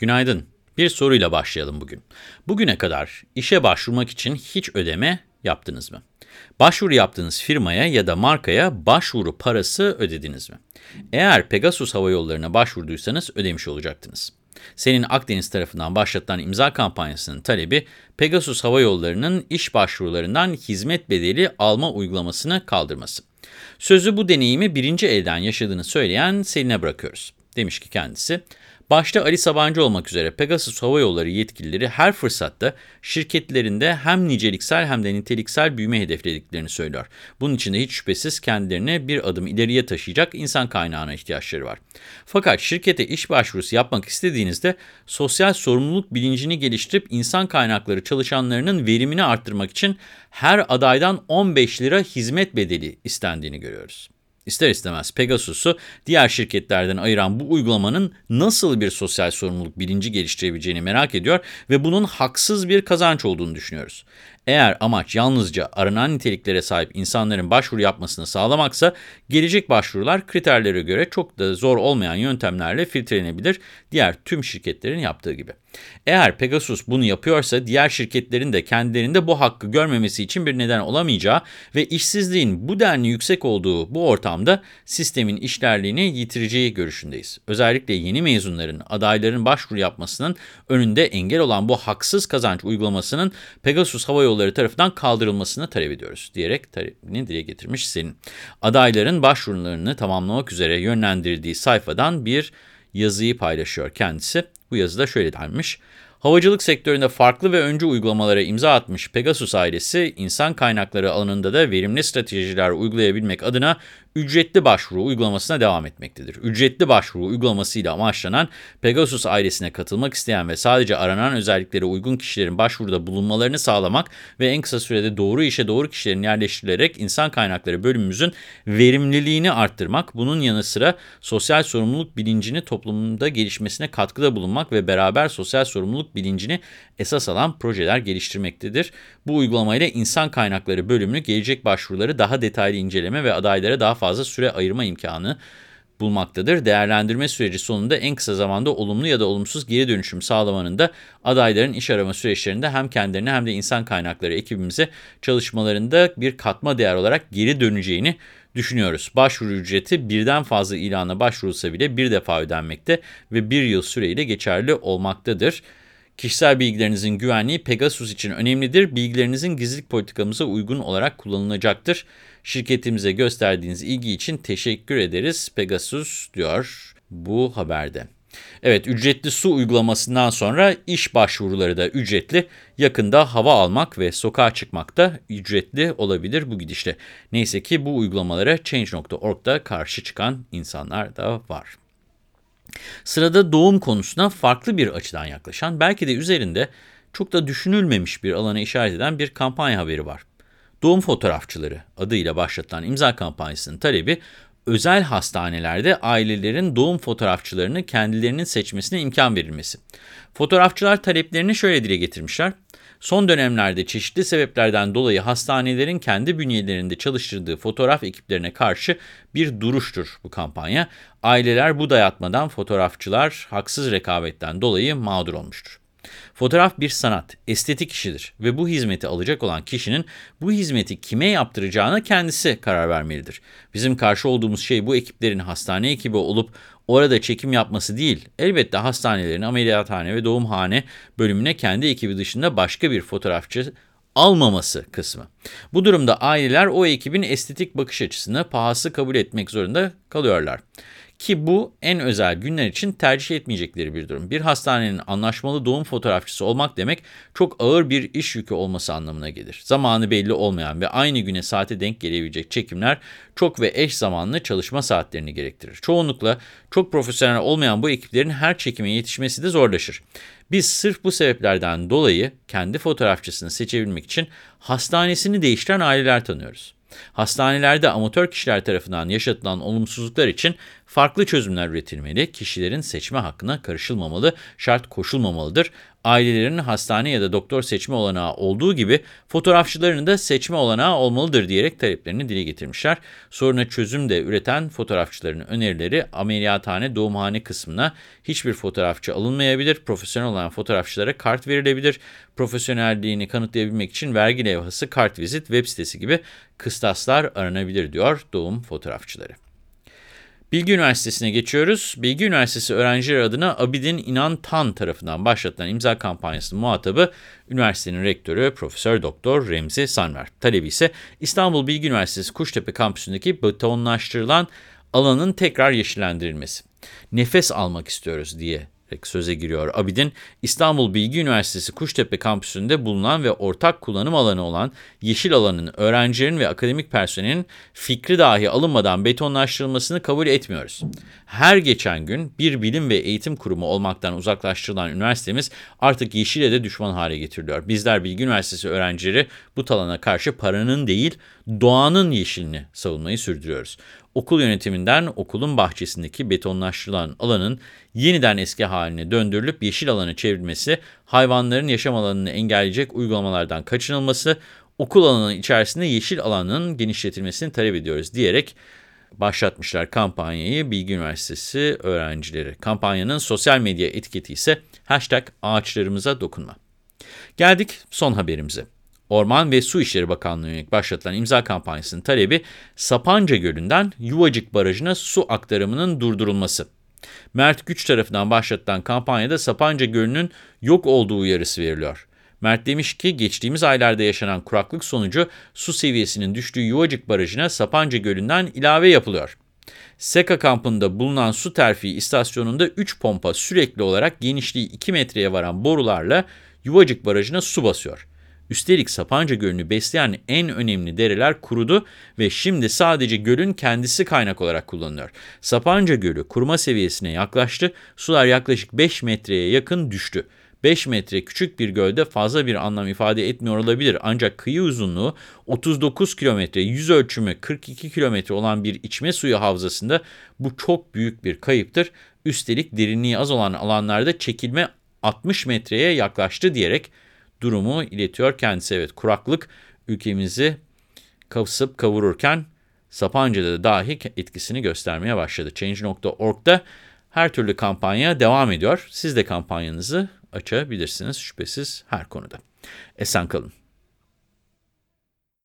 Günaydın. Bir soruyla başlayalım bugün. Bugüne kadar işe başvurmak için hiç ödeme yaptınız mı? Başvuru yaptığınız firmaya ya da markaya başvuru parası ödediniz mi? Eğer Pegasus Hava Yolları'na başvurduysanız ödemiş olacaktınız. Senin Akdeniz tarafından başlatılan imza kampanyasının talebi, Pegasus Hava Yolları'nın iş başvurularından hizmet bedeli alma uygulamasını kaldırması. Sözü bu deneyimi birinci elden yaşadığını söyleyen Selin'e bırakıyoruz. Demiş ki kendisi, Başta Ali Sabancı olmak üzere Pegasus Hava Yolları yetkilileri her fırsatta şirketlerinde hem niceliksel hem de niteliksel büyüme hedeflediklerini söylüyor. Bunun için de hiç şüphesiz kendilerine bir adım ileriye taşıyacak insan kaynağına ihtiyaçları var. Fakat şirkete iş başvurusu yapmak istediğinizde sosyal sorumluluk bilincini geliştirip insan kaynakları çalışanlarının verimini arttırmak için her adaydan 15 lira hizmet bedeli istendiğini görüyoruz. İster istemez Pegasus'u diğer şirketlerden ayıran bu uygulamanın nasıl bir sosyal sorumluluk bilinci geliştirebileceğini merak ediyor ve bunun haksız bir kazanç olduğunu düşünüyoruz. Eğer amaç yalnızca aranan niteliklere sahip insanların başvuru yapmasını sağlamaksa, gelecek başvurular kriterlere göre çok da zor olmayan yöntemlerle filtrelenebilir, diğer tüm şirketlerin yaptığı gibi. Eğer Pegasus bunu yapıyorsa, diğer şirketlerin de kendilerinde bu hakkı görmemesi için bir neden olamayacağı ve işsizliğin bu denli yüksek olduğu bu ortamda sistemin işlerliğini yitireceği görüşündeyiz. Özellikle yeni mezunların, adayların başvuru yapmasının önünde engel olan bu haksız kazanç uygulamasının Pegasus Hava Yolları tarafından kaldırılmasını talep ediyoruz diyerek talebini dile getirmiş senin. Adayların başvurularını tamamlamak üzere yönlendirildiği sayfadan bir yazıyı paylaşıyor kendisi. Bu yazıda şöyle denmiş. Havacılık sektöründe farklı ve öncü uygulamalara imza atmış Pegasus ailesi, insan kaynakları alanında da verimli stratejiler uygulayabilmek adına ücretli başvuru uygulamasına devam etmektedir. Ücretli başvuru uygulamasıyla amaçlanan Pegasus ailesine katılmak isteyen ve sadece aranan özelliklere uygun kişilerin başvuruda bulunmalarını sağlamak ve en kısa sürede doğru işe doğru kişilerin yerleştirilerek insan kaynakları bölümümüzün verimliliğini arttırmak, bunun yanı sıra sosyal sorumluluk bilincini toplumda gelişmesine katkıda bulunmak ve beraber sosyal sorumluluk bilincini esas alan projeler geliştirmektedir. Bu uygulamayla insan kaynakları bölümünü gelecek başvuruları daha detaylı inceleme ve adaylara daha fazla süre ayırma imkanı bulmaktadır. Değerlendirme süreci sonunda en kısa zamanda olumlu ya da olumsuz geri dönüşüm sağlamanın da adayların iş arama süreçlerinde hem kendilerine hem de insan kaynakları ekibimize çalışmalarında bir katma değer olarak geri döneceğini düşünüyoruz. Başvuru ücreti birden fazla ilana başvurulsa bile bir defa ödenmekte ve bir yıl süreyle geçerli olmaktadır. Kişisel bilgilerinizin güvenliği Pegasus için önemlidir. Bilgilerinizin gizlilik politikamıza uygun olarak kullanılacaktır. Şirketimize gösterdiğiniz ilgi için teşekkür ederiz Pegasus diyor bu haberde. Evet ücretli su uygulamasından sonra iş başvuruları da ücretli. Yakında hava almak ve sokağa çıkmak da ücretli olabilir bu gidişle. Neyse ki bu uygulamalara Change.org'da karşı çıkan insanlar da var. Sırada doğum konusuna farklı bir açıdan yaklaşan, belki de üzerinde çok da düşünülmemiş bir alana işaret eden bir kampanya haberi var. Doğum fotoğrafçıları adıyla başlatılan imza kampanyasının talebi, özel hastanelerde ailelerin doğum fotoğrafçılarını kendilerinin seçmesine imkan verilmesi. Fotoğrafçılar taleplerini şöyle dile getirmişler. Son dönemlerde çeşitli sebeplerden dolayı hastanelerin kendi bünyelerinde çalıştırdığı fotoğraf ekiplerine karşı bir duruştur bu kampanya. Aileler bu dayatmadan fotoğrafçılar haksız rekabetten dolayı mağdur olmuştur. Fotoğraf bir sanat, estetik işidir ve bu hizmeti alacak olan kişinin bu hizmeti kime yaptıracağına kendisi karar vermelidir. Bizim karşı olduğumuz şey bu ekiplerin hastane ekibi olup orada çekim yapması değil, elbette hastanelerin ameliyathane ve doğumhane bölümüne kendi ekibi dışında başka bir fotoğrafçı almaması kısmı. Bu durumda aileler o ekibin estetik bakış açısını pahası kabul etmek zorunda kalıyorlar. Ki bu en özel günler için tercih etmeyecekleri bir durum. Bir hastanenin anlaşmalı doğum fotoğrafçısı olmak demek çok ağır bir iş yükü olması anlamına gelir. Zamanı belli olmayan ve aynı güne saate denk gelebilecek çekimler çok ve eş zamanlı çalışma saatlerini gerektirir. Çoğunlukla çok profesyonel olmayan bu ekiplerin her çekime yetişmesi de zorlaşır. Biz sırf bu sebeplerden dolayı kendi fotoğrafçısını seçebilmek için hastanesini değiştiren aileler tanıyoruz. Hastanelerde amatör kişiler tarafından yaşatılan olumsuzluklar için Farklı çözümler üretilmeli, kişilerin seçme hakkına karışılmamalı, şart koşulmamalıdır. Ailelerin hastane ya da doktor seçme olanağı olduğu gibi fotoğrafçıların da seçme olanağı olmalıdır diyerek taleplerini dile getirmişler. Soruna çözüm de üreten fotoğrafçıların önerileri ameliyathane, doğumhane kısmına hiçbir fotoğrafçı alınmayabilir. Profesyonel olan fotoğrafçılara kart verilebilir. Profesyonelliğini kanıtlayabilmek için vergi levhası, kart vizit, web sitesi gibi kıstaslar aranabilir diyor doğum fotoğrafçıları. Bilgi Üniversitesi'ne geçiyoruz. Bilgi Üniversitesi öğrencileri adına Abidin İnan Tan tarafından başlatılan imza kampanyasının muhatabı üniversitenin rektörü Profesör Doktor Remzi Sanver. Talebi ise İstanbul Bilgi Üniversitesi Kuştepe kampüsündeki betonlaştırılan alanın tekrar yeşillendirilmesi. Nefes almak istiyoruz diye söze giriyor. Abidin, İstanbul Bilgi Üniversitesi Kuştepe kampüsünde bulunan ve ortak kullanım alanı olan yeşil alanın öğrencilerin ve akademik personelin fikri dahi alınmadan betonlaştırılmasını kabul etmiyoruz. Her geçen gün bir bilim ve eğitim kurumu olmaktan uzaklaştırılan üniversitemiz artık yeşile de düşman hale getiriliyor. Bizler Bilgi Üniversitesi öğrencileri bu talana karşı paranın değil doğanın yeşilini savunmayı sürdürüyoruz. Okul yönetiminden okulun bahçesindeki betonlaştırılan alanın yeniden eski haline döndürülüp yeşil alana çevrilmesi, hayvanların yaşam alanını engelleyecek uygulamalardan kaçınılması, okul alanı içerisinde yeşil alanın genişletilmesini talep ediyoruz diyerek başlatmışlar kampanyayı Bilgi Üniversitesi öğrencileri. Kampanyanın sosyal medya etiketi ise hashtag ağaçlarımıza dokunma. Geldik son haberimize. Orman ve Su İşleri Bakanlığı'na başlatılan imza kampanyasının talebi Sapanca Gölü'nden Yuvacık Barajı'na su aktarımının durdurulması. Mert Güç tarafından başlatılan kampanyada Sapanca Gölü'nün yok olduğu uyarısı veriliyor. Mert demiş ki geçtiğimiz aylarda yaşanan kuraklık sonucu su seviyesinin düştüğü Yuvacık Barajı'na Sapanca Gölü'nden ilave yapılıyor. Seka kampında bulunan su terfi istasyonunda 3 pompa sürekli olarak genişliği 2 metreye varan borularla Yuvacık Barajı'na su basıyor. Üstelik Sapanca Gölü'nü besleyen en önemli dereler kurudu ve şimdi sadece gölün kendisi kaynak olarak kullanılıyor. Sapanca Gölü kuruma seviyesine yaklaştı, sular yaklaşık 5 metreye yakın düştü. 5 metre küçük bir gölde fazla bir anlam ifade etmiyor olabilir ancak kıyı uzunluğu 39 kilometre, yüz ölçümü 42 kilometre olan bir içme suyu havzasında bu çok büyük bir kayıptır. Üstelik derinliği az olan alanlarda çekilme 60 metreye yaklaştı diyerek durumu iletiyor kendisi. Evet kuraklık ülkemizi kasıp kavururken Sapanca'da da dahi etkisini göstermeye başladı. Change.org'da her türlü kampanya devam ediyor. Siz de kampanyanızı açabilirsiniz şüphesiz her konuda. Esen kalın.